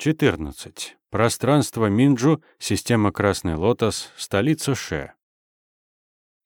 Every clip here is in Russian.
14. Пространство Минджу, система Красный Лотос, столица Ше.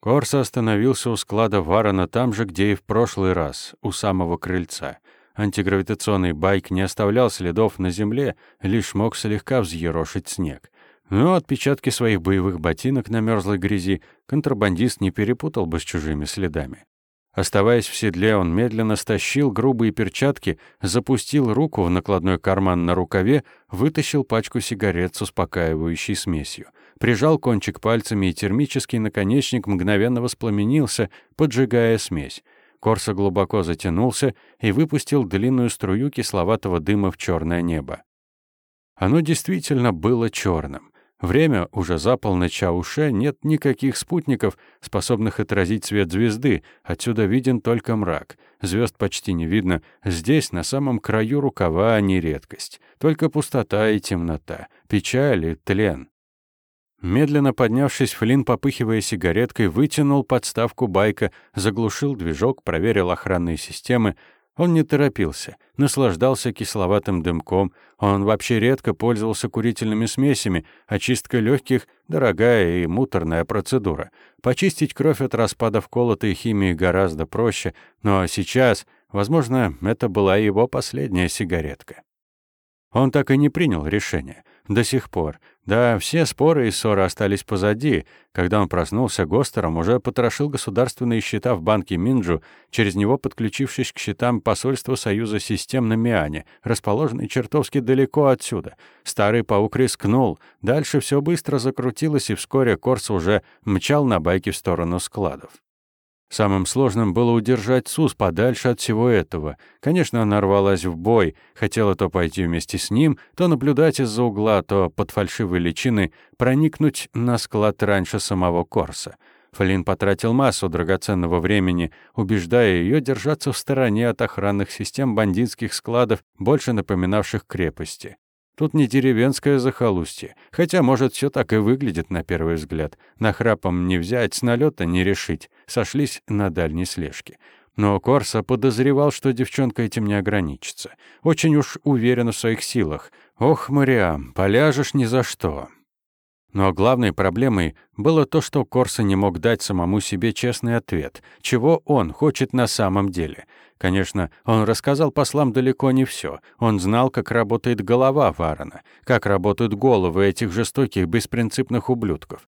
Корса остановился у склада Варана там же, где и в прошлый раз, у самого крыльца. Антигравитационный байк не оставлял следов на земле, лишь мог слегка взъерошить снег. Но отпечатки своих боевых ботинок на мерзлой грязи контрабандист не перепутал бы с чужими следами. Оставаясь в седле, он медленно стащил грубые перчатки, запустил руку в накладной карман на рукаве, вытащил пачку сигарет с успокаивающей смесью. Прижал кончик пальцами, и термический наконечник мгновенно воспламенился, поджигая смесь. Корса глубоко затянулся и выпустил длинную струю кисловатого дыма в черное небо. Оно действительно было черным. Время уже за полночь, а уше нет никаких спутников, способных отразить свет звезды. Отсюда виден только мрак. Звезд почти не видно. Здесь, на самом краю рукава, не редкость. Только пустота и темнота, печаль и тлен. Медленно поднявшись, Флинн, попыхивая сигареткой, вытянул подставку байка, заглушил движок, проверил охранные системы, он не торопился, наслаждался кисловатым дымком. Он вообще редко пользовался курительными смесями. Очистка легких — дорогая и муторная процедура. Почистить кровь от распадов колотой химии гораздо проще, но сейчас, возможно, это была его последняя сигаретка. Он так и не принял решение. До сих пор. Да, все споры и ссоры остались позади. Когда он проснулся, Гостером уже потрошил государственные счета в банке Минджу, через него подключившись к счетам посольства Союза систем на Миане, расположенной чертовски далеко отсюда. Старый паук рискнул. Дальше все быстро закрутилось, и вскоре Корс уже мчал на байке в сторону складов. Самым сложным было удержать Сус подальше от всего этого. Конечно, она рвалась в бой, хотела то пойти вместе с ним, то наблюдать из-за угла, то под фальшивой личиной проникнуть на склад раньше самого Корса. Флинн потратил массу драгоценного времени, убеждая ее держаться в стороне от охранных систем бандитских складов, больше напоминавших крепости. Тут не деревенское захолустье, хотя, может, все так и выглядит на первый взгляд. На храпом не взять, с налета не решить. Сошлись на дальней слежке. Но Корса подозревал, что девчонка этим не ограничится. Очень уж уверена в своих силах. «Ох, Мариам, поляжешь ни за что». Но главной проблемой было то, что Корса не мог дать самому себе честный ответ, чего он хочет на самом деле. Конечно, он рассказал послам далеко не все. Он знал, как работает голова Варона, как работают головы этих жестоких, беспринципных ублюдков.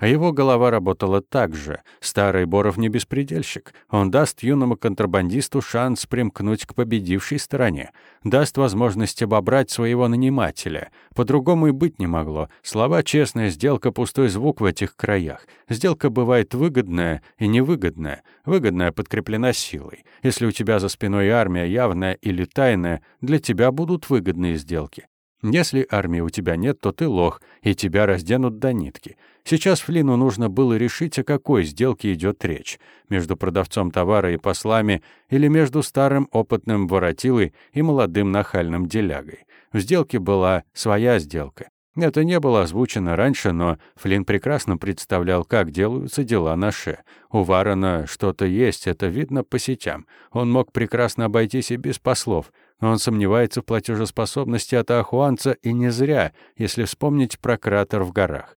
А его голова работала так же. Старый Боров не беспредельщик. Он даст юному контрабандисту шанс примкнуть к победившей стороне. Даст возможность обобрать своего нанимателя. По-другому и быть не могло. Слова «честная сделка» — пустой звук в этих краях. Сделка бывает выгодная и невыгодная. Выгодная подкреплена силой. Если у тебя за спиной армия явная или тайная, для тебя будут выгодные сделки. Если армии у тебя нет, то ты лох, и тебя разденут до нитки. Сейчас Флину нужно было решить, о какой сделке идет речь. Между продавцом товара и послами или между старым опытным воротилой и молодым нахальным делягой. В сделке была своя сделка. Это не было озвучено раньше, но Флинн прекрасно представлял, как делаются дела на Ше. У Варона что-то есть, это видно по сетям. Он мог прекрасно обойтись и без послов. Он сомневается в платежеспособности атахуанца и не зря, если вспомнить про кратер в горах.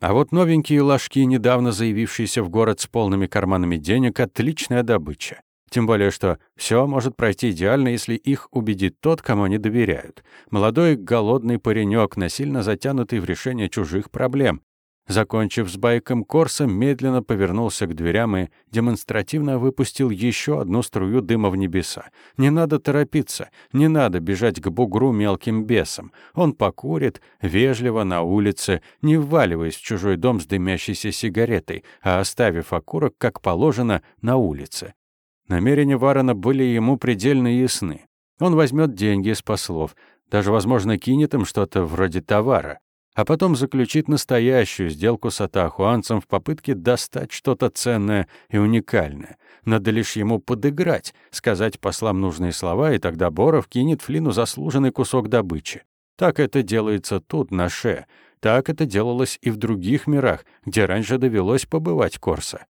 А вот новенькие ложки, недавно заявившиеся в город с полными карманами денег, отличная добыча. Тем более, что все может пройти идеально, если их убедит тот, кому они доверяют. Молодой голодный паренек, насильно затянутый в решение чужих проблем. Закончив с байком, Корса медленно повернулся к дверям и демонстративно выпустил еще одну струю дыма в небеса. Не надо торопиться, не надо бежать к бугру мелким бесам. Он покурит, вежливо на улице, не вваливаясь в чужой дом с дымящейся сигаретой, а оставив окурок, как положено, на улице. Намерения Варона были ему предельно ясны. Он возьмет деньги с послов, даже, возможно, кинет им что-то вроде товара а потом заключить настоящую сделку с атахуанцем в попытке достать что-то ценное и уникальное. Надо лишь ему подыграть, сказать послам нужные слова, и тогда Боров кинет Флину заслуженный кусок добычи. Так это делается тут, на Ше. Так это делалось и в других мирах, где раньше довелось побывать Корса.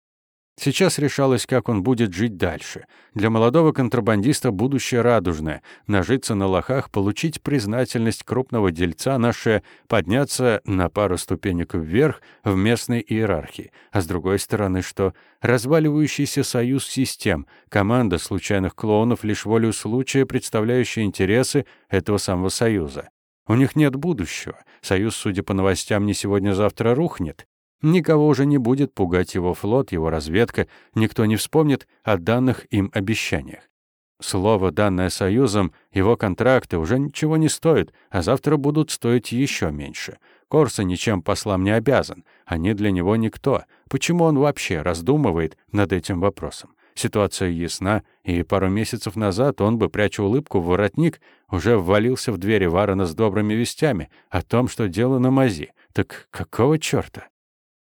Сейчас решалось, как он будет жить дальше. Для молодого контрабандиста будущее радужное. Нажиться на лохах, получить признательность крупного дельца наше, подняться на пару ступенек вверх в местной иерархии. А с другой стороны, что? Разваливающийся союз систем, команда случайных клоунов, лишь волю случая, представляющая интересы этого самого союза. У них нет будущего. Союз, судя по новостям, не сегодня-завтра рухнет. Никого уже не будет пугать его флот, его разведка, никто не вспомнит о данных им обещаниях. Слово, данное Союзом, его контракты уже ничего не стоят, а завтра будут стоить еще меньше. Корса ничем послам не обязан, они для него никто. Почему он вообще раздумывает над этим вопросом? Ситуация ясна, и пару месяцев назад он бы, пряча улыбку в воротник, уже ввалился в двери Варона с добрыми вестями о том, что дело на мази. Так какого чёрта?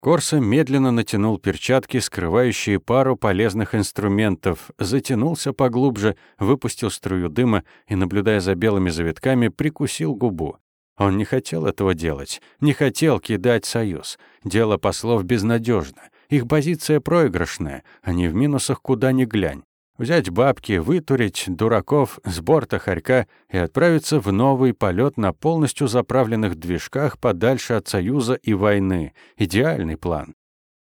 Корса медленно натянул перчатки, скрывающие пару полезных инструментов, затянулся поглубже, выпустил струю дыма и, наблюдая за белыми завитками, прикусил губу. Он не хотел этого делать, не хотел кидать союз. Дело послов безнадежно. Их позиция проигрышная, они в минусах куда ни глянь взять бабки, вытурить дураков с борта хорька и отправиться в новый полет на полностью заправленных движках подальше от Союза и войны. Идеальный план.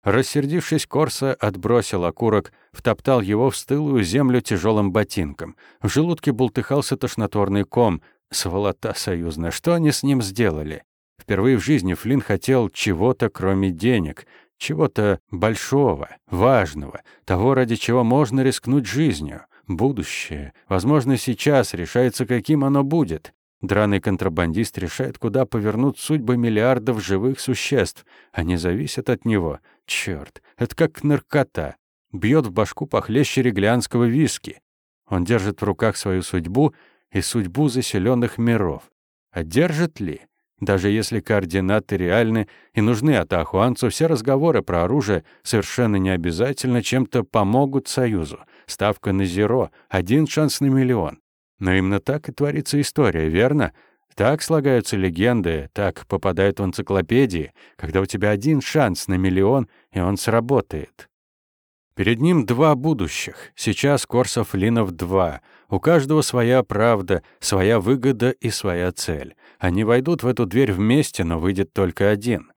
Рассердившись, Корса отбросил окурок, втоптал его в стылую землю тяжелым ботинком. В желудке бултыхался тошнотворный ком. Сволота союзная, что они с ним сделали? Впервые в жизни Флинн хотел чего-то, кроме денег — чего-то большого, важного, того, ради чего можно рискнуть жизнью. Будущее, возможно, сейчас решается, каким оно будет. Драный контрабандист решает, куда повернут судьбы миллиардов живых существ. Они зависят от него. Черт, это как наркота. Бьет в башку похлеще реглянского виски. Он держит в руках свою судьбу и судьбу заселенных миров. А держит ли? Даже если координаты реальны и нужны атахуанцу, все разговоры про оружие совершенно не обязательно чем-то помогут Союзу. Ставка на зеро — один шанс на миллион. Но именно так и творится история, верно? Так слагаются легенды, так попадают в энциклопедии, когда у тебя один шанс на миллион, и он сработает. Перед ним два будущих. Сейчас Корсов Линов два. У каждого своя правда, своя выгода и своя цель. Они войдут в эту дверь вместе, но выйдет только один.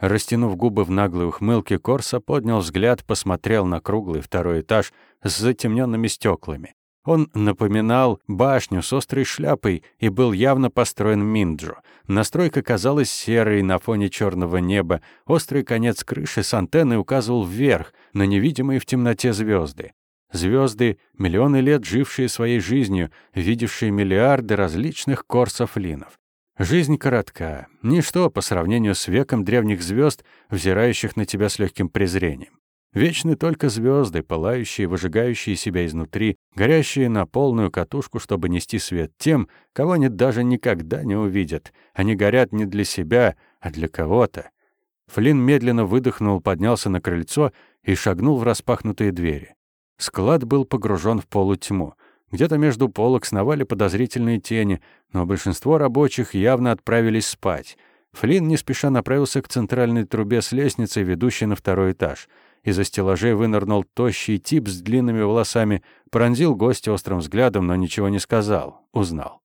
Растянув губы в наглой ухмылке, Корса поднял взгляд, посмотрел на круглый второй этаж с затемненными стеклами. Он напоминал башню с острой шляпой и был явно построен Минджо. Настройка казалась серой на фоне черного неба. Острый конец крыши с антенной указывал вверх, на невидимые в темноте звезды. Звезды, миллионы лет жившие своей жизнью, видевшие миллиарды различных корсов-линов. Жизнь коротка, ничто по сравнению с веком древних звезд, взирающих на тебя с легким презрением. Вечны только звезды, пылающие, выжигающие себя изнутри, горящие на полную катушку, чтобы нести свет тем, кого они даже никогда не увидят. Они горят не для себя, а для кого-то. Флинн медленно выдохнул, поднялся на крыльцо и шагнул в распахнутые двери. Склад был погружен в полутьму. Где-то между полок сновали подозрительные тени, но большинство рабочих явно отправились спать. Флинн не спеша направился к центральной трубе с лестницей, ведущей на второй этаж. Из-за стеллажей вынырнул тощий тип с длинными волосами, пронзил гостя острым взглядом, но ничего не сказал. Узнал.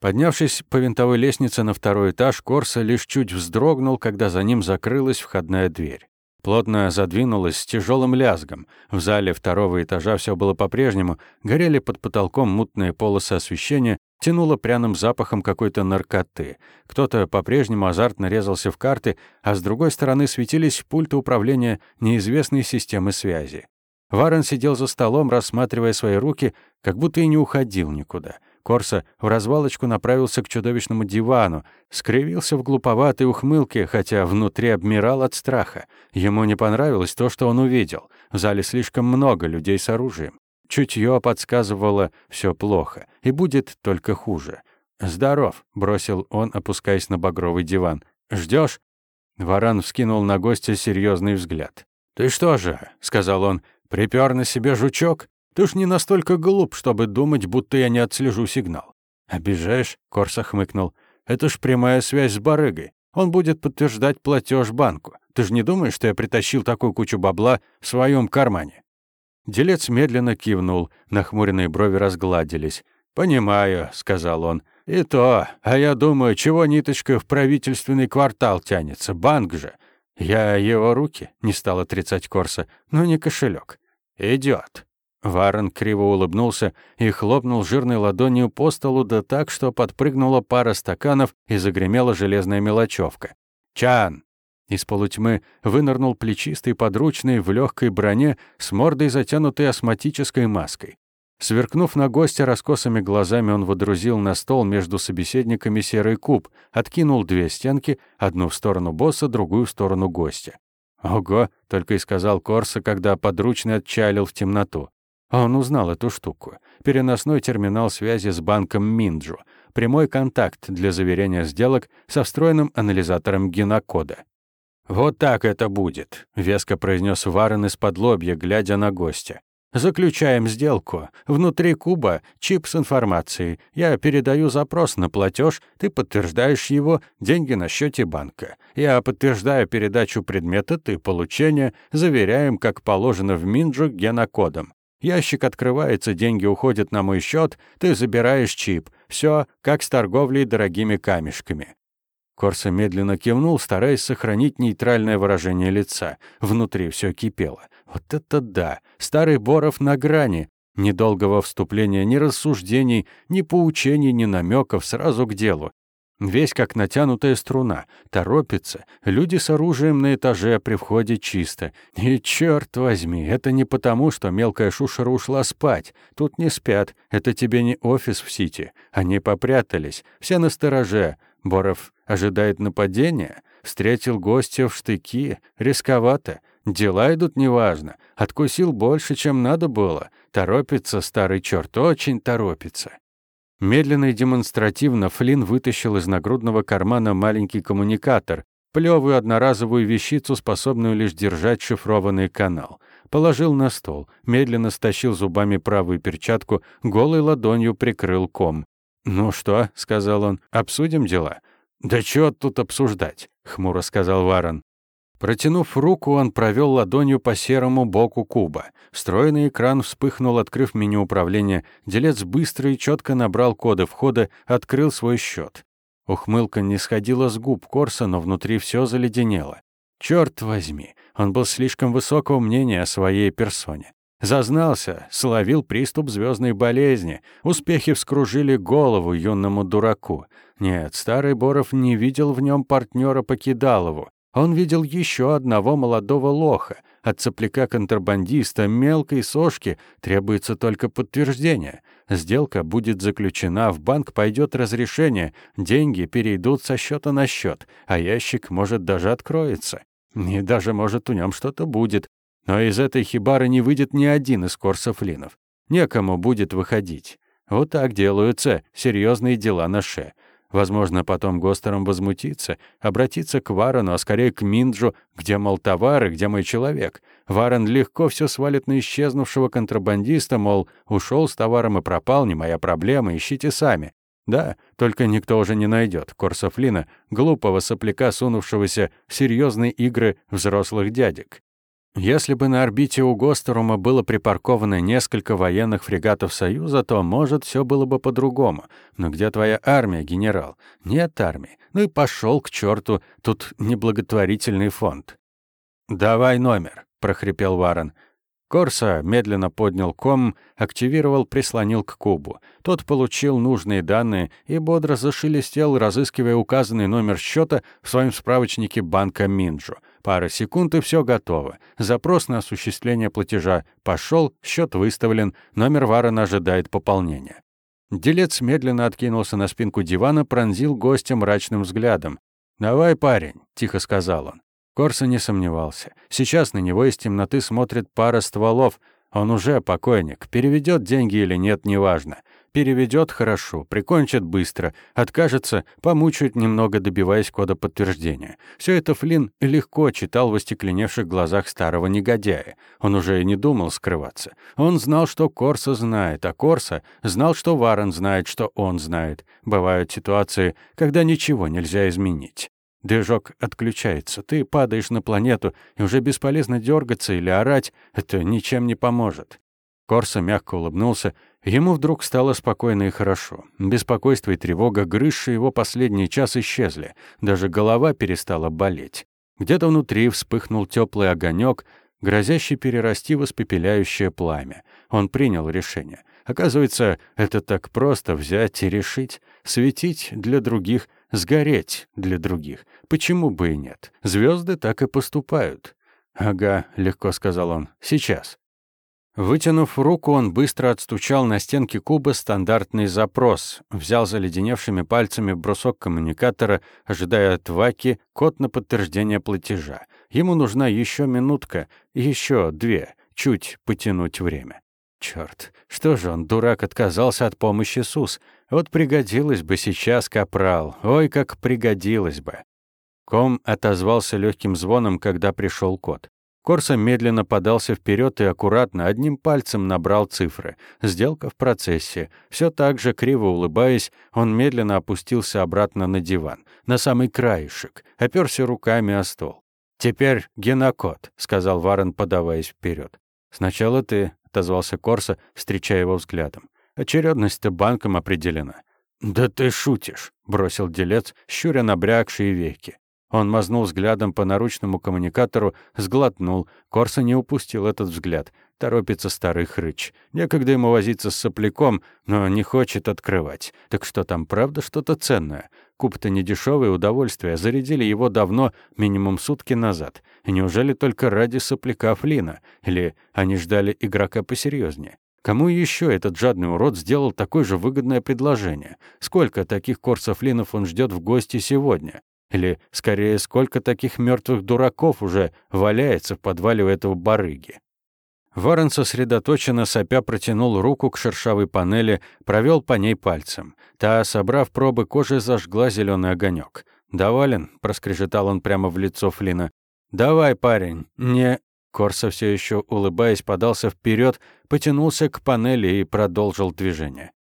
Поднявшись по винтовой лестнице на второй этаж, Корса лишь чуть вздрогнул, когда за ним закрылась входная дверь плотно задвинулась с тяжелым лязгом. В зале второго этажа все было по-прежнему, горели под потолком мутные полосы освещения, тянуло пряным запахом какой-то наркоты. Кто-то по-прежнему азартно резался в карты, а с другой стороны светились пульты управления неизвестной системы связи. Варен сидел за столом, рассматривая свои руки, как будто и не уходил никуда. Корса в развалочку направился к чудовищному дивану, скривился в глуповатой ухмылке, хотя внутри обмирал от страха. Ему не понравилось то, что он увидел. В зале слишком много людей с оружием. Чутье подсказывало все плохо, и будет только хуже. «Здоров», — бросил он, опускаясь на багровый диван. Ждешь? Варан вскинул на гостя серьезный взгляд. «Ты что же?» — сказал он. «Припёр на себе жучок? Ты уж не настолько глуп, чтобы думать, будто я не отслежу сигнал. «Обижаешь?» — Корса хмыкнул. «Это ж прямая связь с барыгой. Он будет подтверждать платеж банку. Ты же не думаешь, что я притащил такую кучу бабла в своем кармане?» Делец медленно кивнул, нахмуренные брови разгладились. «Понимаю», — сказал он. «И то. А я думаю, чего ниточка в правительственный квартал тянется? Банк же. Я его руки, — не стал отрицать Корса, — но не кошелек. Идет. Варен криво улыбнулся и хлопнул жирной ладонью по столу да так, что подпрыгнула пара стаканов и загремела железная мелочевка. «Чан!» Из полутьмы вынырнул плечистый подручный в легкой броне с мордой, затянутой астматической маской. Сверкнув на гостя раскосыми глазами, он водрузил на стол между собеседниками серый куб, откинул две стенки, одну в сторону босса, другую в сторону гостя. «Ого!» — только и сказал Корса, когда подручный отчалил в темноту. Он узнал эту штуку. Переносной терминал связи с банком Минджу. Прямой контакт для заверения сделок со встроенным анализатором генокода. «Вот так это будет», — веско произнес Варен из-под лобья, глядя на гостя. «Заключаем сделку. Внутри куба чип с информацией. Я передаю запрос на платеж, ты подтверждаешь его, деньги на счете банка. Я подтверждаю передачу предмета, ты получение, заверяем, как положено в Минджу генокодом. Ящик открывается, деньги уходят на мой счет, ты забираешь чип. Все, как с торговлей дорогими камешками. Корса медленно кивнул, стараясь сохранить нейтральное выражение лица. Внутри все кипело. Вот это да! Старый Боров на грани. Недолгого вступления, ни рассуждений, ни поучений, ни намеков, сразу к делу. Весь как натянутая струна, торопится, люди с оружием на этаже при входе чисто. И черт возьми, это не потому, что мелкая шушера ушла спать. Тут не спят, это тебе не офис в Сити. Они попрятались, все на стороже. Боров ожидает нападения, встретил гостя в штыки, рисковато. Дела идут неважно, откусил больше, чем надо было. Торопится старый черт, очень торопится. Медленно и демонстративно Флинн вытащил из нагрудного кармана маленький коммуникатор, плевую одноразовую вещицу, способную лишь держать шифрованный канал. Положил на стол, медленно стащил зубами правую перчатку, голой ладонью прикрыл ком. «Ну что?» — сказал он. «Обсудим дела?» «Да чё тут обсуждать?» — хмуро сказал Варон. Протянув руку, он провел ладонью по серому боку куба. Встроенный экран вспыхнул, открыв меню управления. Делец быстро и четко набрал коды входа, открыл свой счет. Ухмылка не сходила с губ Корса, но внутри все заледенело. Черт возьми, он был слишком высокого мнения о своей персоне. Зазнался, словил приступ звездной болезни. Успехи вскружили голову юному дураку. Нет, старый Боров не видел в нем партнера Покидалову. Он видел еще одного молодого лоха. От цепляка-контрабандиста мелкой сошки требуется только подтверждение. Сделка будет заключена, в банк пойдет разрешение, деньги перейдут со счета на счет, а ящик, может, даже откроется. И даже, может, у нем что-то будет. Но из этой хибары не выйдет ни один из корсофлинов. Некому будет выходить. Вот так делаются серьезные дела на ше. Возможно, потом Гостером возмутиться, обратиться к Варану, а скорее к Минджу, где, мол, товары, где мой человек. Варан легко все свалит на исчезнувшего контрабандиста, мол, ушел с товаром и пропал, не моя проблема, ищите сами. Да, только никто уже не найдет Корсофлина, глупого сопляка, сунувшегося в серьезные игры взрослых дядек. Если бы на орбите у Гостерума было припарковано несколько военных фрегатов Союза, то, может, все было бы по-другому. Но где твоя армия, генерал? Нет армии. Ну и пошел к черту, тут неблаготворительный фонд. «Давай номер», — прохрипел Варен. Корса медленно поднял ком, активировал, прислонил к кубу. Тот получил нужные данные и бодро зашелестел, разыскивая указанный номер счета в своем справочнике банка Минджу. Пара секунд и все готово. Запрос на осуществление платежа пошел, счет выставлен, номер Варена ожидает пополнения. Делец медленно откинулся на спинку дивана, пронзил гостя мрачным взглядом. «Давай, парень», — тихо сказал он. Корса не сомневался. Сейчас на него из темноты смотрит пара стволов. Он уже покойник. Переведет деньги или нет, неважно. Переведет хорошо, прикончит быстро, откажется, помучает немного, добиваясь кода подтверждения. Все это Флинн легко читал в остекленевших глазах старого негодяя. Он уже и не думал скрываться. Он знал, что Корса знает, а Корса знал, что Варен знает, что он знает. Бывают ситуации, когда ничего нельзя изменить. Движок отключается. Ты падаешь на планету, и уже бесполезно дергаться или орать. Это ничем не поможет. Корса мягко улыбнулся. Ему вдруг стало спокойно и хорошо. Беспокойство и тревога, грызшие его последний час, исчезли. Даже голова перестала болеть. Где-то внутри вспыхнул теплый огонек, грозящий перерасти в испепеляющее пламя. Он принял решение. Оказывается, это так просто взять и решить. Светить для других, сгореть для других. Почему бы и нет? Звезды так и поступают. «Ага», — легко сказал он, — «сейчас». Вытянув руку, он быстро отстучал на стенке куба стандартный запрос, взял заледеневшими пальцами брусок коммуникатора, ожидая от Ваки код на подтверждение платежа. Ему нужна еще минутка, еще две, чуть потянуть время. Черт, что же он, дурак, отказался от помощи СУС? Вот пригодилось бы сейчас, капрал, ой, как пригодилось бы. Ком отозвался легким звоном, когда пришел код. Корса медленно подался вперед и аккуратно одним пальцем набрал цифры. Сделка в процессе. Все так же, криво улыбаясь, он медленно опустился обратно на диван, на самый краешек, оперся руками о стол. «Теперь генокод», — сказал Варен, подаваясь вперед. «Сначала ты», — отозвался Корса, встречая его взглядом. «Очередность-то банком определена». «Да ты шутишь», — бросил делец, щуря набрякшие веки. Он мазнул взглядом по наручному коммуникатору, сглотнул. Корса не упустил этот взгляд. Торопится старый хрыч. Некогда ему возиться с сопляком, но не хочет открывать. Так что там, правда, что-то ценное? Куб-то не дешевое удовольствие. Зарядили его давно, минимум сутки назад. И неужели только ради сопляка Флина? Или они ждали игрока посерьезнее? Кому еще этот жадный урод сделал такое же выгодное предложение? Сколько таких корсов-линов он ждет в гости сегодня? Или, скорее, сколько таких мертвых дураков уже валяется в подвале у этого барыги? Варен сосредоточенно сопя протянул руку к шершавой панели, провел по ней пальцем. Та, собрав пробы кожи, зажгла зеленый огонек. «Доволен?» — проскрежетал он прямо в лицо Флина. «Давай, парень, не...» Корса все еще улыбаясь, подался вперед, потянулся к панели и продолжил движение.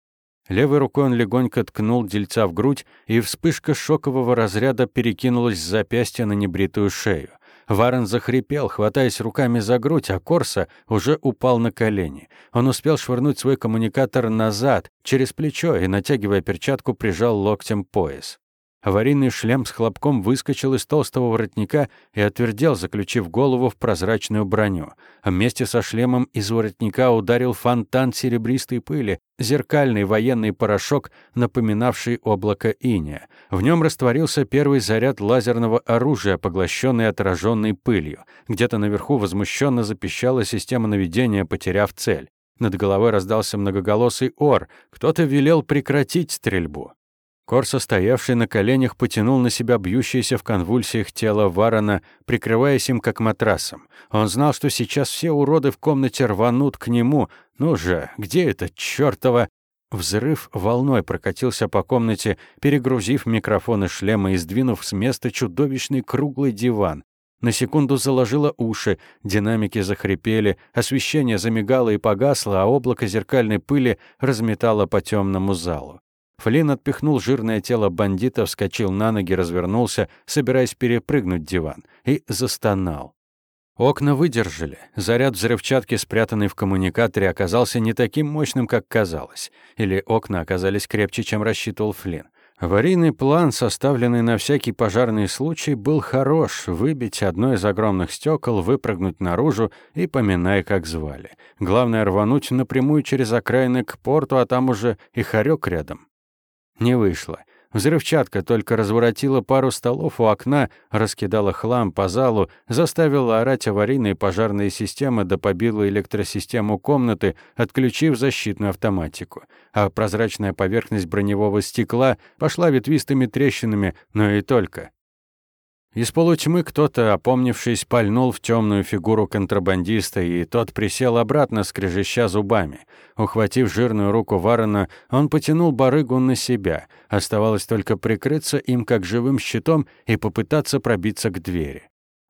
Левой рукой он легонько ткнул дельца в грудь, и вспышка шокового разряда перекинулась с запястья на небритую шею. Варен захрипел, хватаясь руками за грудь, а Корса уже упал на колени. Он успел швырнуть свой коммуникатор назад, через плечо, и, натягивая перчатку, прижал локтем пояс. Аварийный шлем с хлопком выскочил из толстого воротника и отвердел, заключив голову в прозрачную броню. А вместе со шлемом из воротника ударил фонтан серебристой пыли, зеркальный военный порошок, напоминавший облако иния. В нем растворился первый заряд лазерного оружия, поглощенный отраженной пылью. Где-то наверху возмущенно запищала система наведения, потеряв цель. Над головой раздался многоголосый ор. Кто-то велел прекратить стрельбу. Корса, стоявший на коленях, потянул на себя бьющееся в конвульсиях тело Варона, прикрываясь им как матрасом. Он знал, что сейчас все уроды в комнате рванут к нему. Ну же, где это чёртово? Взрыв волной прокатился по комнате, перегрузив микрофоны шлема и сдвинув с места чудовищный круглый диван. На секунду заложило уши, динамики захрипели, освещение замигало и погасло, а облако зеркальной пыли разметало по темному залу. Флинн отпихнул жирное тело бандита, вскочил на ноги, развернулся, собираясь перепрыгнуть диван, и застонал. Окна выдержали. Заряд взрывчатки, спрятанный в коммуникаторе, оказался не таким мощным, как казалось. Или окна оказались крепче, чем рассчитывал Флинн. Аварийный план, составленный на всякий пожарный случай, был хорош. Выбить одно из огромных стекол, выпрыгнуть наружу и поминай, как звали. Главное — рвануть напрямую через окраины к порту, а там уже и хорек рядом. Не вышло. Взрывчатка только разворотила пару столов у окна, раскидала хлам по залу, заставила орать аварийные пожарные системы да побила электросистему комнаты, отключив защитную автоматику. А прозрачная поверхность броневого стекла пошла ветвистыми трещинами, но и только. Из полутьмы кто-то, опомнившись, пальнул в темную фигуру контрабандиста, и тот присел обратно, скрежеща зубами. Ухватив жирную руку Варена, он потянул барыгу на себя. Оставалось только прикрыться им как живым щитом и попытаться пробиться к двери.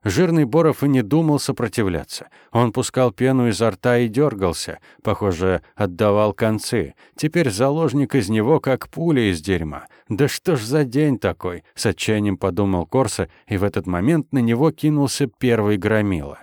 Жирный Боров и не думал сопротивляться. Он пускал пену изо рта и дергался, похоже, отдавал концы. Теперь заложник из него, как пуля из дерьма. «Да что ж за день такой?» — с отчаянием подумал Корса, и в этот момент на него кинулся первый громила.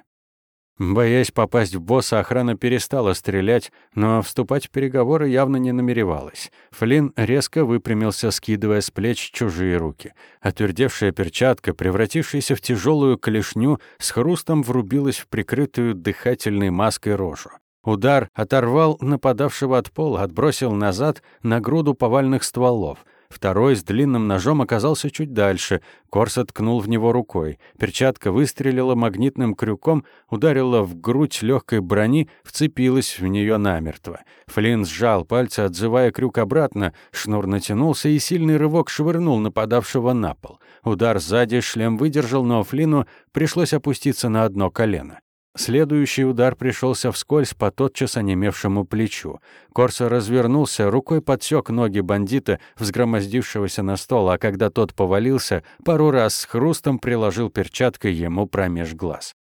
Боясь попасть в босса, охрана перестала стрелять, но вступать в переговоры явно не намеревалась. Флинн резко выпрямился, скидывая с плеч чужие руки. Отвердевшая перчатка, превратившаяся в тяжелую клешню, с хрустом врубилась в прикрытую дыхательной маской рожу. Удар оторвал нападавшего от пола, отбросил назад на груду повальных стволов. Второй с длинным ножом оказался чуть дальше. Корса ткнул в него рукой. Перчатка выстрелила магнитным крюком, ударила в грудь легкой брони, вцепилась в нее намертво. Флинн сжал пальцы, отзывая крюк обратно. Шнур натянулся, и сильный рывок швырнул нападавшего на пол. Удар сзади шлем выдержал, но Флину пришлось опуститься на одно колено. Следующий удар пришелся вскользь по тотчас онемевшему плечу. Корса развернулся, рукой подсек ноги бандита, взгромоздившегося на стол, а когда тот повалился, пару раз с хрустом приложил перчаткой ему промеж глаз.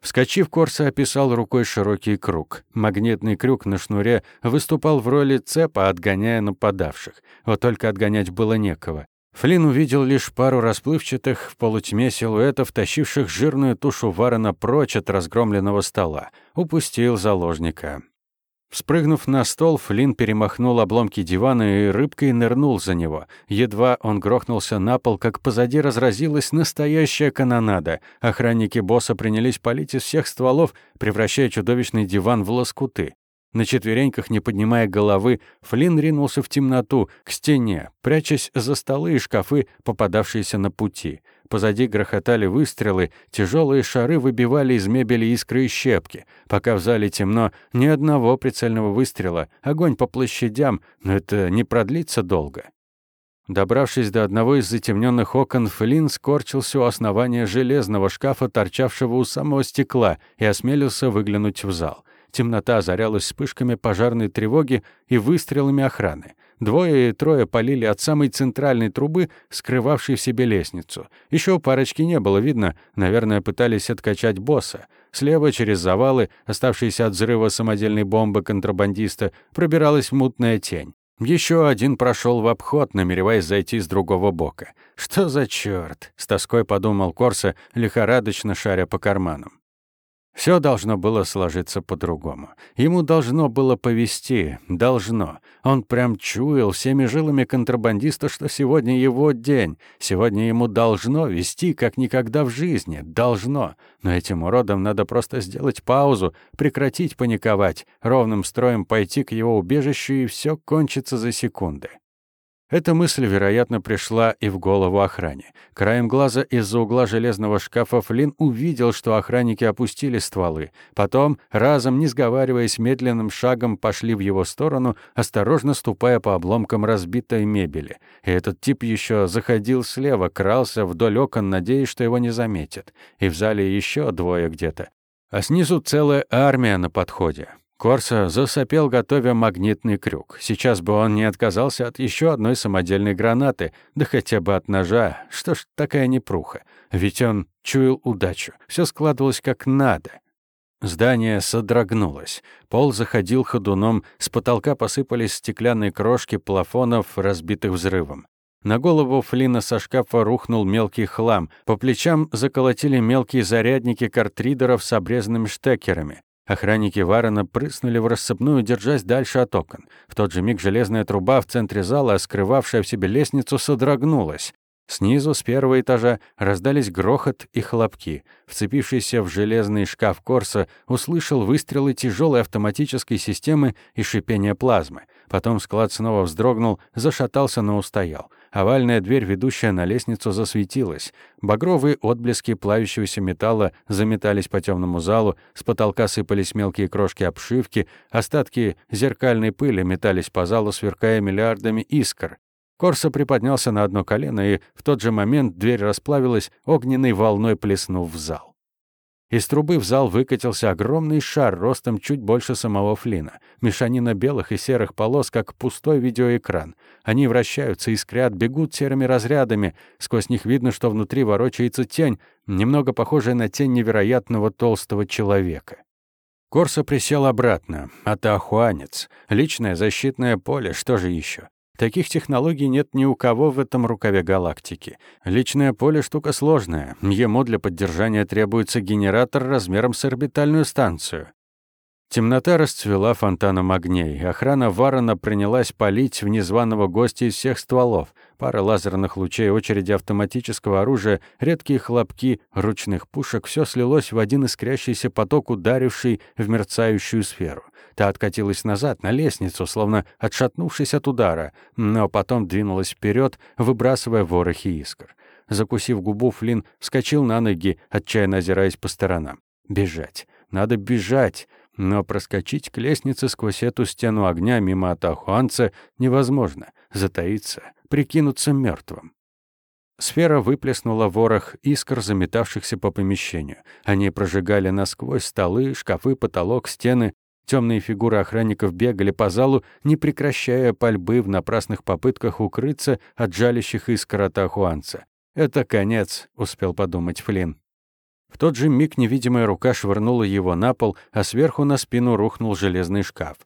Вскочив, Корса описал рукой широкий круг. Магнитный крюк на шнуре выступал в роли цепа, отгоняя нападавших. Вот только отгонять было некого. Флинн увидел лишь пару расплывчатых в полутьме силуэтов, тащивших жирную тушу Варена прочь от разгромленного стола. Упустил заложника. Спрыгнув на стол, Флинн перемахнул обломки дивана и рыбкой нырнул за него. Едва он грохнулся на пол, как позади разразилась настоящая канонада. Охранники босса принялись палить из всех стволов, превращая чудовищный диван в лоскуты. На четвереньках, не поднимая головы, Флинн ринулся в темноту, к стене, прячась за столы и шкафы, попадавшиеся на пути. Позади грохотали выстрелы, тяжелые шары выбивали из мебели искры и щепки. Пока в зале темно, ни одного прицельного выстрела, огонь по площадям, но это не продлится долго. Добравшись до одного из затемненных окон, Флинн скорчился у основания железного шкафа, торчавшего у самого стекла, и осмелился выглянуть в зал. Темнота озарялась вспышками пожарной тревоги и выстрелами охраны. Двое и трое полили от самой центральной трубы, скрывавшей в себе лестницу. Еще парочки не было видно, наверное, пытались откачать босса. Слева через завалы, оставшиеся от взрыва самодельной бомбы контрабандиста, пробиралась мутная тень. Еще один прошел в обход, намереваясь зайти с другого бока. «Что за черт? с тоской подумал Корса, лихорадочно шаря по карманам. Все должно было сложиться по-другому. Ему должно было повести, должно. Он прям чуял всеми жилами контрабандиста, что сегодня его день. Сегодня ему должно вести, как никогда в жизни. Должно. Но этим уродам надо просто сделать паузу, прекратить паниковать, ровным строем пойти к его убежищу, и все кончится за секунды. Эта мысль, вероятно, пришла и в голову охране. Краем глаза из-за угла железного шкафа Флинн увидел, что охранники опустили стволы. Потом, разом не сговариваясь, медленным шагом пошли в его сторону, осторожно ступая по обломкам разбитой мебели. И этот тип еще заходил слева, крался вдоль окон, надеясь, что его не заметят. И в зале еще двое где-то. А снизу целая армия на подходе. Корса засопел, готовя магнитный крюк. Сейчас бы он не отказался от еще одной самодельной гранаты, да хотя бы от ножа. Что ж такая непруха? Ведь он чуял удачу. Все складывалось как надо. Здание содрогнулось. Пол заходил ходуном, с потолка посыпались стеклянные крошки плафонов, разбитых взрывом. На голову Флина со шкафа рухнул мелкий хлам. По плечам заколотили мелкие зарядники картридеров с обрезанными штекерами. Охранники Варена прыснули в рассыпную, держась дальше от окон. В тот же миг железная труба в центре зала, скрывавшая в себе лестницу, содрогнулась. Снизу, с первого этажа, раздались грохот и хлопки. Вцепившийся в железный шкаф Корса услышал выстрелы тяжелой автоматической системы и шипение плазмы. Потом склад снова вздрогнул, зашатался, но устоял. Овальная дверь, ведущая на лестницу, засветилась. Багровые отблески плавящегося металла заметались по темному залу, с потолка сыпались мелкие крошки обшивки, остатки зеркальной пыли метались по залу, сверкая миллиардами искр. Корса приподнялся на одно колено, и в тот же момент дверь расплавилась, огненной волной плеснув в зал. Из трубы в зал выкатился огромный шар ростом чуть больше самого Флина. Мешанина белых и серых полос, как пустой видеоэкран. Они вращаются, искрят, бегут серыми разрядами. Сквозь них видно, что внутри ворочается тень, немного похожая на тень невероятного толстого человека. Корса присел обратно. Атахуанец. Личное защитное поле, что же еще? Таких технологий нет ни у кого в этом рукаве галактики. Личное поле — штука сложная. Ему для поддержания требуется генератор размером с орбитальную станцию. Темнота расцвела фонтаном огней. Охрана Варона принялась палить в незваного гостя из всех стволов. Пара лазерных лучей, очереди автоматического оружия, редкие хлопки ручных пушек — все слилось в один искрящийся поток, ударивший в мерцающую сферу. Та откатилась назад, на лестницу, словно отшатнувшись от удара, но потом двинулась вперед, выбрасывая ворохи искр. Закусив губу, Флинн вскочил на ноги, отчаянно озираясь по сторонам. «Бежать! Надо бежать!» Но проскочить к лестнице сквозь эту стену огня мимо Атахуанца невозможно. Затаиться, прикинуться мертвым. Сфера выплеснула ворох искр, заметавшихся по помещению. Они прожигали насквозь столы, шкафы, потолок, стены, Темные фигуры охранников бегали по залу, не прекращая пальбы в напрасных попытках укрыться от жалящих искр Атахуанца. «Это конец», — успел подумать Флинн. В тот же миг невидимая рука швырнула его на пол, а сверху на спину рухнул железный шкаф.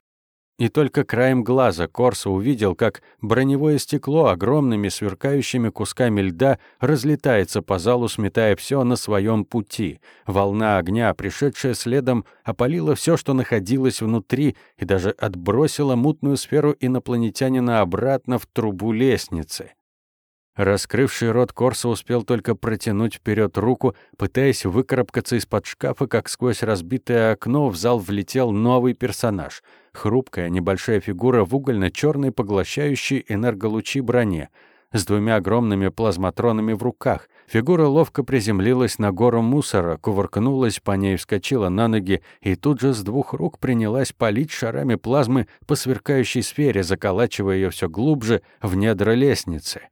И только краем глаза Корса увидел, как броневое стекло огромными сверкающими кусками льда разлетается по залу, сметая все на своем пути. Волна огня, пришедшая следом, опалила все, что находилось внутри, и даже отбросила мутную сферу инопланетянина обратно в трубу лестницы. Раскрывший рот Корса успел только протянуть вперед руку, пытаясь выкарабкаться из-под шкафа, как сквозь разбитое окно в зал влетел новый персонаж. Хрупкая небольшая фигура в угольно-черной поглощающей энерголучи броне, с двумя огромными плазматронами в руках. Фигура ловко приземлилась на гору мусора, кувыркнулась по ней, вскочила на ноги и тут же с двух рук принялась палить шарами плазмы по сверкающей сфере, заколачивая ее все глубже в недра лестницы.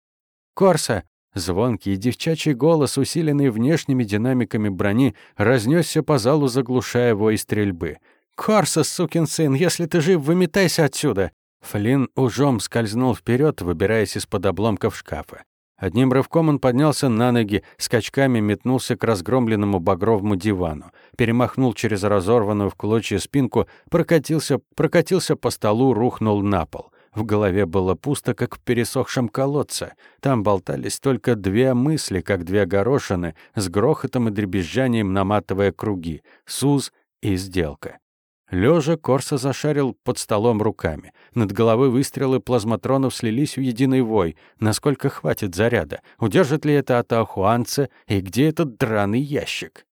Корса!» Звонкий девчачий голос, усиленный внешними динамиками брони, разнесся по залу, заглушая вой стрельбы. «Корса, сукин сын, если ты жив, выметайся отсюда!» Флинн ужом скользнул вперед, выбираясь из-под обломков шкафа. Одним рывком он поднялся на ноги, скачками метнулся к разгромленному багровому дивану, перемахнул через разорванную в клочья спинку, прокатился, прокатился по столу, рухнул на пол. В голове было пусто, как в пересохшем колодце. Там болтались только две мысли, как две горошины, с грохотом и дребезжанием наматывая круги. Суз и сделка. Лежа, Корса зашарил под столом руками. Над головой выстрелы плазматронов слились в единый вой. Насколько хватит заряда? Удержит ли это от Ахуанца? И где этот драный ящик?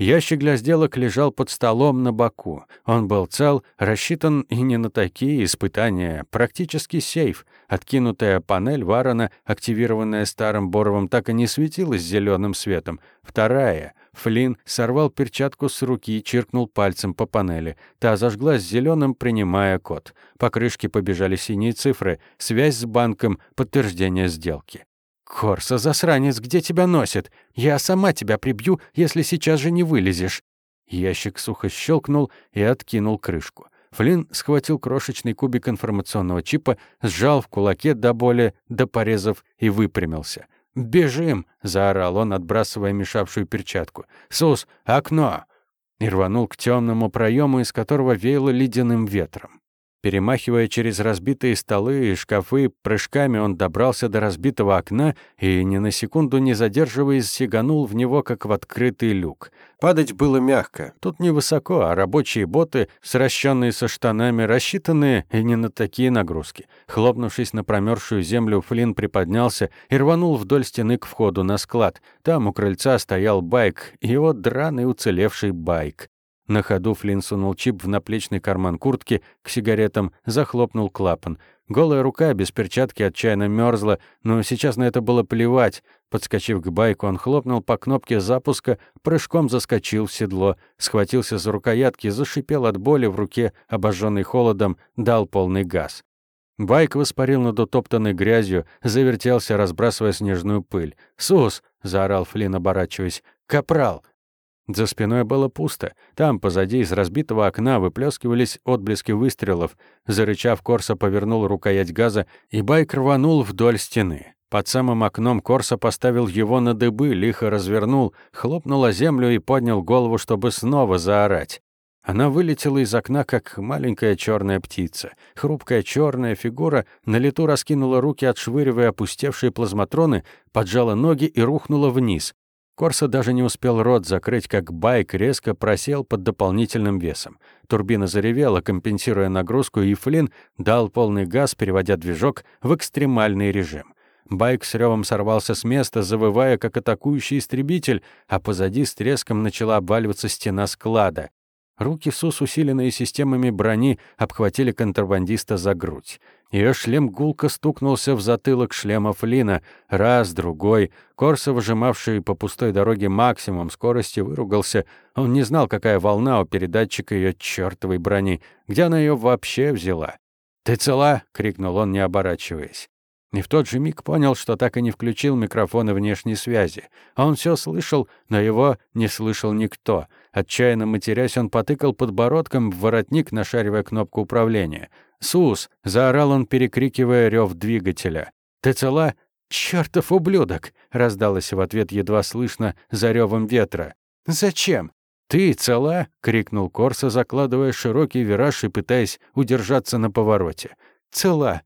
Ящик для сделок лежал под столом на боку. Он был цел, рассчитан и не на такие испытания. Практически сейф. Откинутая панель Варона, активированная старым Боровым, так и не светилась зеленым светом. Вторая. Флинн сорвал перчатку с руки и чиркнул пальцем по панели. Та зажглась зеленым, принимая код. По крышке побежали синие цифры. Связь с банком, подтверждение сделки. «Корса, засранец, где тебя носит? Я сама тебя прибью, если сейчас же не вылезешь». Ящик сухо щелкнул и откинул крышку. Флинн схватил крошечный кубик информационного чипа, сжал в кулаке до боли, до порезов и выпрямился. «Бежим!» — заорал он, отбрасывая мешавшую перчатку. «Сус, окно!» И рванул к темному проему, из которого веяло ледяным ветром. Перемахивая через разбитые столы и шкафы, прыжками он добрался до разбитого окна и, ни на секунду не задерживаясь, сиганул в него, как в открытый люк. Падать было мягко. Тут невысоко, а рабочие боты, сращенные со штанами, рассчитанные и не на такие нагрузки. Хлопнувшись на промерзшую землю, Флинн приподнялся и рванул вдоль стены к входу на склад. Там у крыльца стоял байк, его драный уцелевший байк. На ходу Флинн сунул чип в наплечный карман куртки, к сигаретам, захлопнул клапан. Голая рука без перчатки отчаянно мерзла, но сейчас на это было плевать. Подскочив к байку, он хлопнул по кнопке запуска, прыжком заскочил в седло, схватился за рукоятки, зашипел от боли в руке, обожженный холодом, дал полный газ. Байк воспарил над утоптанной грязью, завертелся, разбрасывая снежную пыль. «Сус!» — заорал Флинн, оборачиваясь. «Капрал!» За спиной было пусто. Там, позади, из разбитого окна выплескивались отблески выстрелов. Зарычав, Корса повернул рукоять газа, и байк рванул вдоль стены. Под самым окном Корса поставил его на дыбы, лихо развернул, хлопнул о землю и поднял голову, чтобы снова заорать. Она вылетела из окна, как маленькая черная птица. Хрупкая черная фигура на лету раскинула руки, отшвыривая опустевшие плазматроны, поджала ноги и рухнула вниз. Корса даже не успел рот закрыть, как байк резко просел под дополнительным весом. Турбина заревела, компенсируя нагрузку, и Флинн дал полный газ, переводя движок в экстремальный режим. Байк с ревом сорвался с места, завывая, как атакующий истребитель, а позади с треском начала обваливаться стена склада. Руки Сус, усиленные системами брони, обхватили контрабандиста за грудь. Ее шлем гулко стукнулся в затылок шлема Флина. Раз, другой. Корса, выжимавший по пустой дороге максимум скорости, выругался. Он не знал, какая волна у передатчика ее чертовой брони. Где она ее вообще взяла? «Ты цела?» — крикнул он, не оборачиваясь. И в тот же миг понял, что так и не включил микрофоны внешней связи. А он все слышал, но его не слышал никто. Отчаянно матерясь, он потыкал подбородком в воротник, нашаривая кнопку управления. «Сус!» — заорал он, перекрикивая рев двигателя. «Ты цела?» «Чёртов ублюдок!» — раздалось в ответ едва слышно за рёвом ветра. «Зачем?» «Ты цела?» — крикнул Корса, закладывая широкий вираж и пытаясь удержаться на повороте. «Цела!»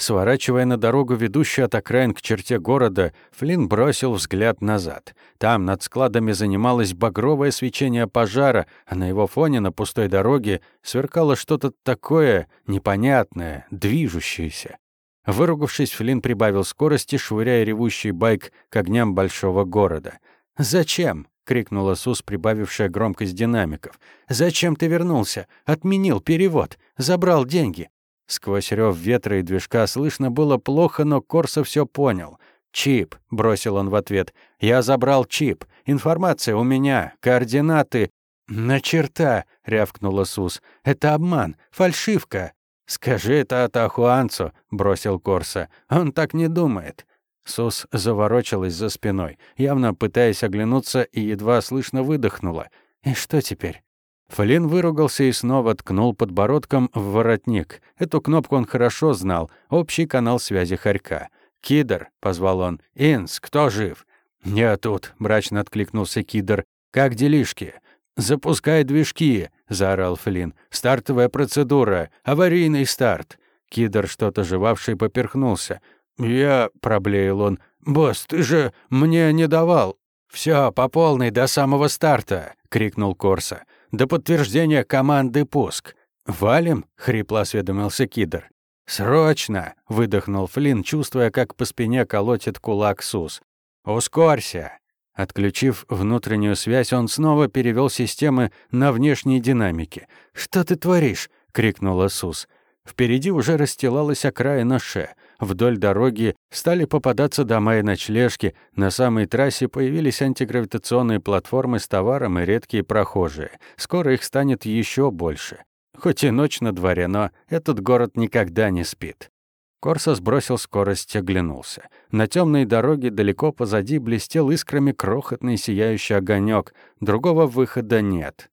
Сворачивая на дорогу, ведущую от окраин к черте города, Флинн бросил взгляд назад. Там над складами занималось багровое свечение пожара, а на его фоне на пустой дороге сверкало что-то такое непонятное, движущееся. Выругавшись, Флинн прибавил скорости, швыряя ревущий байк к огням большого города. «Зачем?» — крикнула Сус, прибавившая громкость динамиков. «Зачем ты вернулся? Отменил перевод. Забрал деньги. Сквозь рев ветра и движка слышно было плохо, но Корса все понял. «Чип», — бросил он в ответ. «Я забрал чип. Информация у меня. Координаты...» «На черта!» — рявкнула Сус. «Это обман. Фальшивка!» «Скажи это Атахуанцу», — бросил Корса. «Он так не думает». Сус заворочилась за спиной, явно пытаясь оглянуться, и едва слышно выдохнула. «И что теперь?» Флинн выругался и снова ткнул подбородком в воротник. Эту кнопку он хорошо знал. Общий канал связи Харька. «Кидр», — позвал он. «Инс, кто жив?» «Я тут», — мрачно откликнулся Кидр. «Как делишки?» «Запускай движки», — заорал Флинн. «Стартовая процедура. Аварийный старт». Кидр, что-то жевавший, поперхнулся. «Я...» — проблеял он. «Босс, ты же мне не давал». «Всё, по полной до самого старта», — крикнул Корса до подтверждения команды пуск. «Валим?» — хрипло осведомился Кидр. «Срочно!» — выдохнул Флинн, чувствуя, как по спине колотит кулак Сус. «Ускорься!» Отключив внутреннюю связь, он снова перевел системы на внешние динамики. «Что ты творишь?» — крикнула Сус. Впереди уже расстилалась окраина Ше. Вдоль дороги стали попадаться дома и ночлежки, на самой трассе появились антигравитационные платформы с товаром и редкие прохожие. Скоро их станет еще больше. Хоть и ночь на дворе, но этот город никогда не спит. Корса сбросил скорость, оглянулся. На темной дороге далеко позади блестел искрами крохотный сияющий огонек. Другого выхода нет.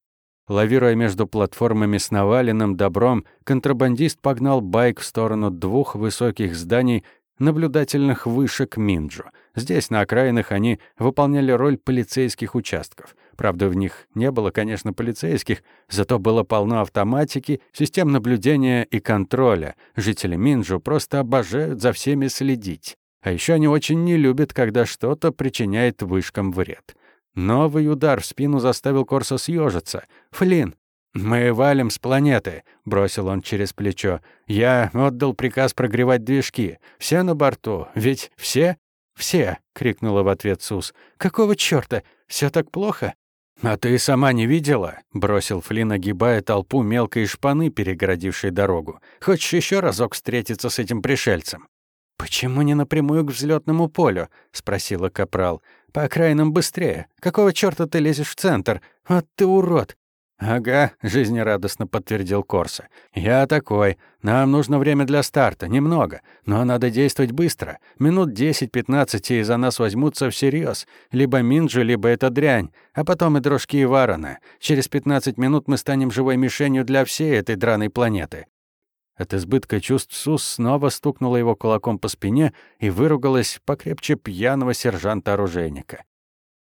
Лавируя между платформами с наваленным добром, контрабандист погнал байк в сторону двух высоких зданий, наблюдательных вышек Минджу. Здесь, на окраинах, они выполняли роль полицейских участков. Правда, в них не было, конечно, полицейских, зато было полно автоматики, систем наблюдения и контроля. Жители Минджу просто обожают за всеми следить. А еще они очень не любят, когда что-то причиняет вышкам вред. Новый удар в спину заставил Корса съежиться. «Флинн!» «Мы валим с планеты», — бросил он через плечо. «Я отдал приказ прогревать движки. Все на борту. Ведь все?» «Все!» — крикнула в ответ Сус. «Какого чёрта? Все так плохо?» «А ты сама не видела?» — бросил Флинн, огибая толпу мелкой шпаны, перегородившей дорогу. «Хочешь еще разок встретиться с этим пришельцем?» «Почему не напрямую к взлетному полю?» — спросила Капрал. По окраинам быстрее. Какого чёрта ты лезешь в центр? Вот ты урод!» «Ага», — жизнерадостно подтвердил Корса. «Я такой. Нам нужно время для старта, немного. Но надо действовать быстро. Минут 10-15, и за нас возьмутся всерьез. Либо Минджи, либо эта дрянь. А потом и дружки Иварона. Через 15 минут мы станем живой мишенью для всей этой драной планеты». От избытка чувств Сус снова стукнула его кулаком по спине и выругалась покрепче пьяного сержанта-оружейника.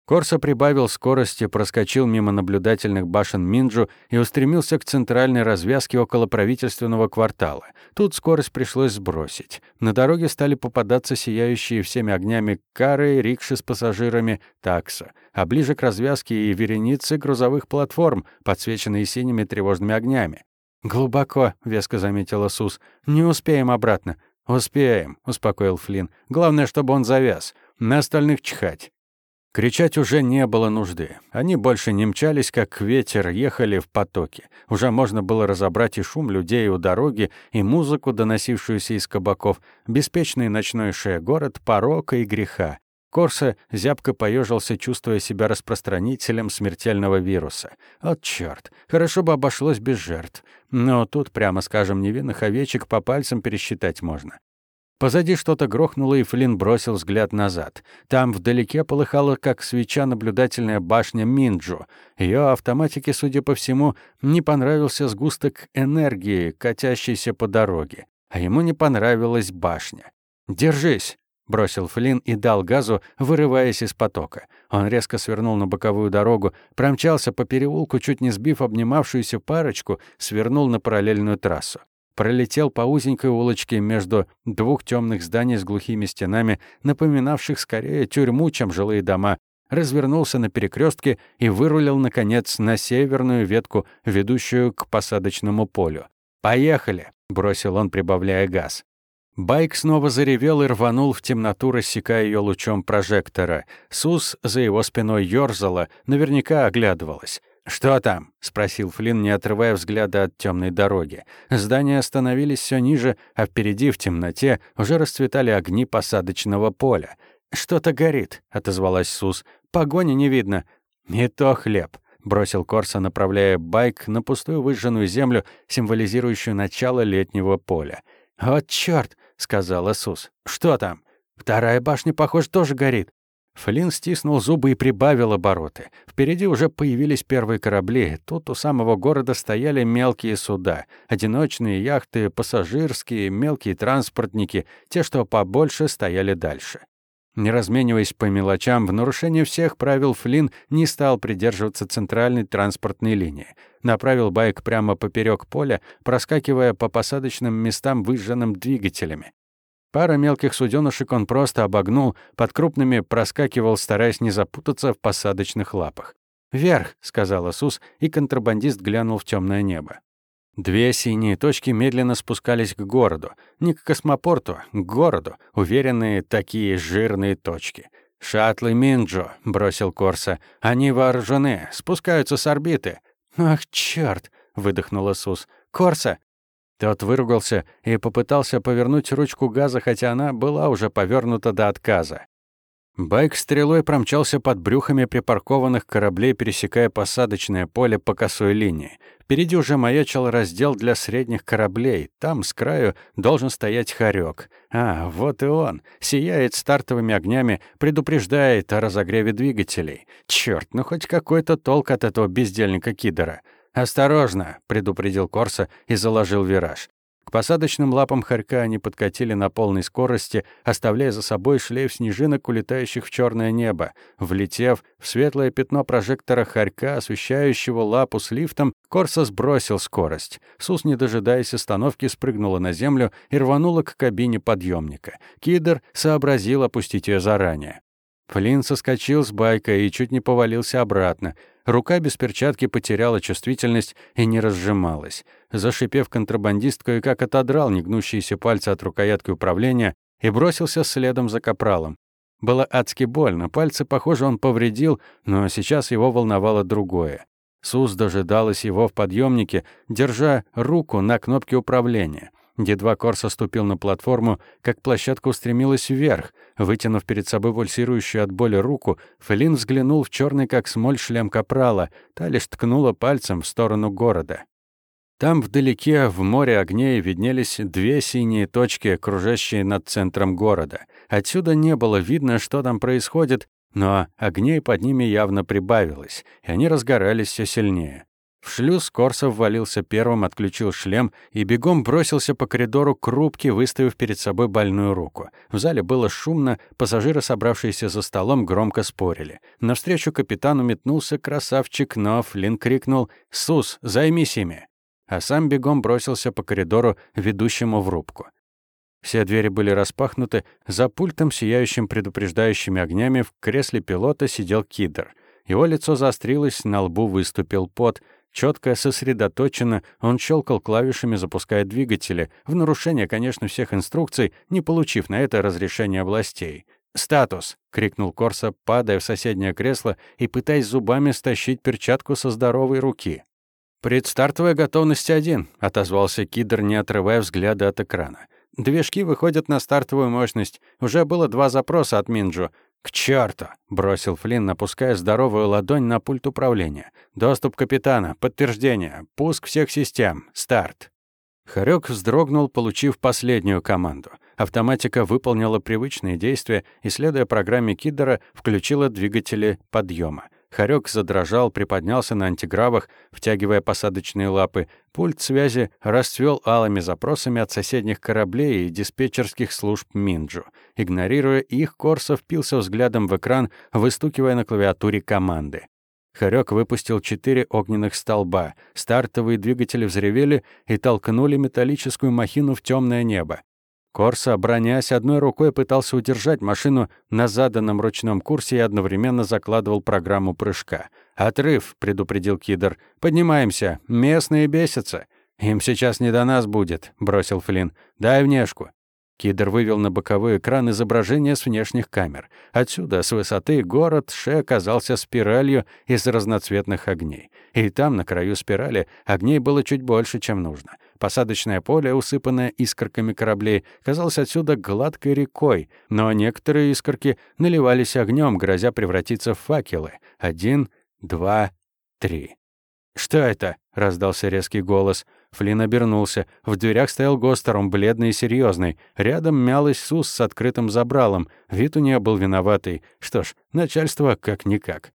Корса прибавил скорости, проскочил мимо наблюдательных башен Минджу и устремился к центральной развязке около правительственного квартала. Тут скорость пришлось сбросить. На дороге стали попадаться сияющие всеми огнями кары, рикши с пассажирами, такса, а ближе к развязке и вереницы грузовых платформ, подсвеченные синими тревожными огнями. «Глубоко», — веско заметила Сус. «Не успеем обратно». «Успеем», — успокоил Флинн. «Главное, чтобы он завяз. На остальных чихать». Кричать уже не было нужды. Они больше не мчались, как ветер, ехали в потоке. Уже можно было разобрать и шум людей у дороги, и музыку, доносившуюся из кабаков, беспечный ночной ше город порока и греха. Корса зябко поежился, чувствуя себя распространителем смертельного вируса. От чёрт, хорошо бы обошлось без жертв. Но тут, прямо скажем, невинных овечек по пальцам пересчитать можно. Позади что-то грохнуло, и Флинн бросил взгляд назад. Там вдалеке полыхала, как свеча, наблюдательная башня Минджу. Ее автоматике, судя по всему, не понравился сгусток энергии, катящийся по дороге. А ему не понравилась башня. «Держись!» — бросил Флинн и дал газу, вырываясь из потока. Он резко свернул на боковую дорогу, промчался по переулку, чуть не сбив обнимавшуюся парочку, свернул на параллельную трассу пролетел по узенькой улочке между двух темных зданий с глухими стенами, напоминавших скорее тюрьму, чем жилые дома, развернулся на перекрестке и вырулил, наконец, на северную ветку, ведущую к посадочному полю. «Поехали!» — бросил он, прибавляя газ. Байк снова заревел и рванул в темноту, рассекая ее лучом прожектора. Сус за его спиной ёрзала, наверняка оглядывалась. «Что там?» — спросил Флинн, не отрывая взгляда от темной дороги. Здания остановились все ниже, а впереди, в темноте, уже расцветали огни посадочного поля. «Что-то горит», — отозвалась Сус. «Погони не видно». «Не то хлеб», — бросил Корса, направляя байк на пустую выжженную землю, символизирующую начало летнего поля. «Вот чёрт!» — сказала Сус. «Что там?» «Вторая башня, похоже, тоже горит». Флинн стиснул зубы и прибавил обороты. Впереди уже появились первые корабли. Тут у самого города стояли мелкие суда. Одиночные яхты, пассажирские, мелкие транспортники. Те, что побольше, стояли дальше. Не размениваясь по мелочам, в нарушение всех правил Флинн не стал придерживаться центральной транспортной линии. Направил байк прямо поперек поля, проскакивая по посадочным местам выжженным двигателями. Пара мелких суденышек он просто обогнул, под крупными проскакивал, стараясь не запутаться в посадочных лапах. «Вверх», — сказал Сус, и контрабандист глянул в темное небо. Две синие точки медленно спускались к городу. Не к космопорту, к городу. Уверенные такие жирные точки. «Шаттлы Минджо», — бросил Корса. «Они вооружены, спускаются с орбиты». «Ах, чёрт!» — выдохнула Сус. «Корса, тот выругался и попытался повернуть ручку газа, хотя она была уже повернута до отказа. Байк стрелой промчался под брюхами припаркованных кораблей, пересекая посадочное поле по косой линии. Впереди уже маячил раздел для средних кораблей. Там, с краю, должен стоять хорек. А, вот и он. Сияет стартовыми огнями, предупреждает о разогреве двигателей. Черт, ну хоть какой-то толк от этого бездельника Кидера. «Осторожно!» — предупредил Корса и заложил вираж. К посадочным лапам хорька они подкатили на полной скорости, оставляя за собой шлейф снежинок, улетающих в черное небо. Влетев в светлое пятно прожектора хорька, освещающего лапу с лифтом, Корса сбросил скорость. Сус, не дожидаясь остановки, спрыгнула на землю и рванула к кабине подъемника. Кидер сообразил опустить ее заранее. Флинн соскочил с байка и чуть не повалился обратно. Рука без перчатки потеряла чувствительность и не разжималась. Зашипев, контрабандист кое-как отодрал негнущиеся пальцы от рукоятки управления и бросился следом за капралом. Было адски больно, пальцы, похоже, он повредил, но сейчас его волновало другое. Сус дожидалась его в подъемнике, держа руку на кнопке управления. Едва Корса ступил на платформу, как площадка устремилась вверх. Вытянув перед собой пульсирующую от боли руку, Фелин взглянул в черный как смоль шлем капрала. Та лишь ткнула пальцем в сторону города. Там вдалеке, в море огней, виднелись две синие точки, кружащие над центром города. Отсюда не было видно, что там происходит, но огней под ними явно прибавилось, и они разгорались все сильнее. В шлюз Корсов ввалился первым, отключил шлем и бегом бросился по коридору к рубке, выставив перед собой больную руку. В зале было шумно, пассажиры, собравшиеся за столом, громко спорили. Навстречу капитану метнулся красавчик, но Флинн крикнул «Сус, займись ими!» а сам бегом бросился по коридору, ведущему в рубку. Все двери были распахнуты, за пультом, сияющим предупреждающими огнями, в кресле пилота сидел кидр. Его лицо заострилось, на лбу выступил пот. Четко, сосредоточенно, он щелкал клавишами, запуская двигатели, в нарушение, конечно, всех инструкций, не получив на это разрешения областей. «Статус!» — крикнул Корса, падая в соседнее кресло и пытаясь зубами стащить перчатку со здоровой руки. «Предстартовая готовность один», — отозвался Кидр, не отрывая взгляда от экрана. «Движки выходят на стартовую мощность. Уже было два запроса от Минджу. «К черту! бросил Флинн, напуская здоровую ладонь на пульт управления. «Доступ капитана, подтверждение, пуск всех систем, старт». Харек вздрогнул, получив последнюю команду. Автоматика выполнила привычные действия и, следуя программе Киддера, включила двигатели подъема. Хорек задрожал, приподнялся на антигравах, втягивая посадочные лапы. Пульт связи расцвел алыми запросами от соседних кораблей и диспетчерских служб Минджу. Игнорируя их, Корсо впился взглядом в экран, выстукивая на клавиатуре команды. Хорек выпустил четыре огненных столба. Стартовые двигатели взревели и толкнули металлическую махину в темное небо. Корса, бронясь, одной рукой пытался удержать машину на заданном ручном курсе и одновременно закладывал программу прыжка. «Отрыв», — предупредил Кидр. «Поднимаемся. Местные бесятся». «Им сейчас не до нас будет», — бросил Флинн. «Дай внешку». Кидр вывел на боковой экран изображение с внешних камер. Отсюда, с высоты, город Ше оказался спиралью из разноцветных огней. И там, на краю спирали, огней было чуть больше, чем нужно. Посадочное поле, усыпанное искорками кораблей, казалось отсюда гладкой рекой, но некоторые искорки наливались огнем, грозя превратиться в факелы. Один, два, три. «Что это?» — раздался резкий голос. Флинн обернулся. В дверях стоял Гостером, бледный и серьезный. Рядом мялась Сус с открытым забралом. Вид у нее был виноватый. Что ж, начальство как-никак.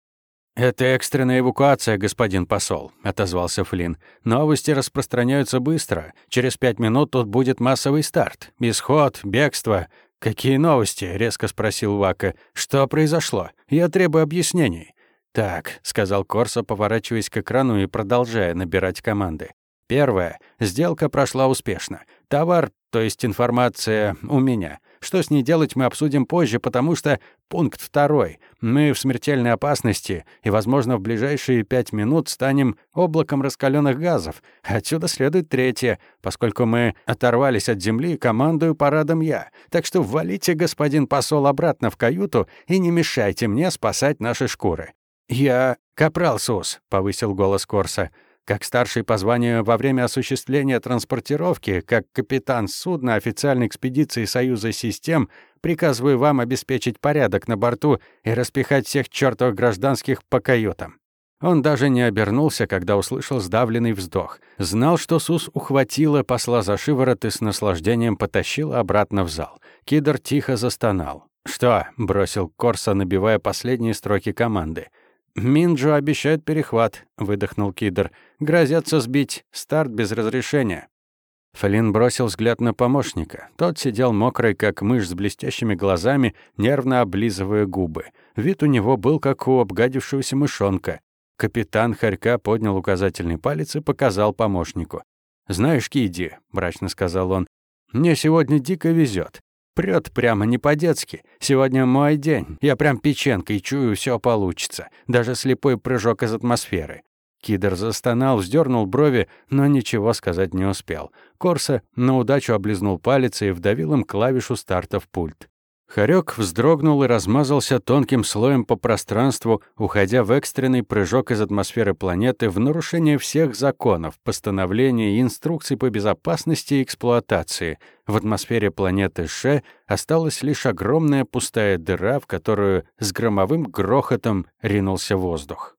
«Это экстренная эвакуация, господин посол», — отозвался Флинн. «Новости распространяются быстро. Через пять минут тут будет массовый старт. Исход, бегство». «Какие новости?» — резко спросил Вака. «Что произошло? Я требую объяснений». «Так», — сказал Корсо, поворачиваясь к экрану и продолжая набирать команды. «Первое. Сделка прошла успешно. Товар, то есть информация, у меня. Что с ней делать, мы обсудим позже, потому что пункт второй. Мы в смертельной опасности, и, возможно, в ближайшие пять минут станем облаком раскаленных газов. Отсюда следует третье. Поскольку мы оторвались от земли, командую парадом я. Так что ввалите, господин посол, обратно в каюту и не мешайте мне спасать наши шкуры. «Я капрал Сус», — повысил голос Корса. Как старший по званию во время осуществления транспортировки, как капитан судна официальной экспедиции Союза систем, приказываю вам обеспечить порядок на борту и распихать всех чертовых гражданских по каютам». Он даже не обернулся, когда услышал сдавленный вздох. Знал, что Сус ухватила посла за шиворот и с наслаждением потащила обратно в зал. Кидр тихо застонал. «Что?» — бросил Корса, набивая последние строки команды. «Минджу обещает перехват», — выдохнул Кидр. «Грозятся сбить. Старт без разрешения». Фалин бросил взгляд на помощника. Тот сидел мокрый, как мышь, с блестящими глазами, нервно облизывая губы. Вид у него был, как у обгадившегося мышонка. Капитан Харька поднял указательный палец и показал помощнику. «Знаешь, Киди», — мрачно сказал он, — «мне сегодня дико везет. Прёт прямо не по-детски. Сегодня мой день. Я прям печенкой чую, все получится. Даже слепой прыжок из атмосферы. Кидр застонал, вздернул брови, но ничего сказать не успел. Корса на удачу облизнул палец и вдавил им клавишу старта в пульт. Хорек вздрогнул и размазался тонким слоем по пространству, уходя в экстренный прыжок из атмосферы планеты в нарушение всех законов, постановлений и инструкций по безопасности и эксплуатации. В атмосфере планеты Ше осталась лишь огромная пустая дыра, в которую с громовым грохотом ринулся воздух.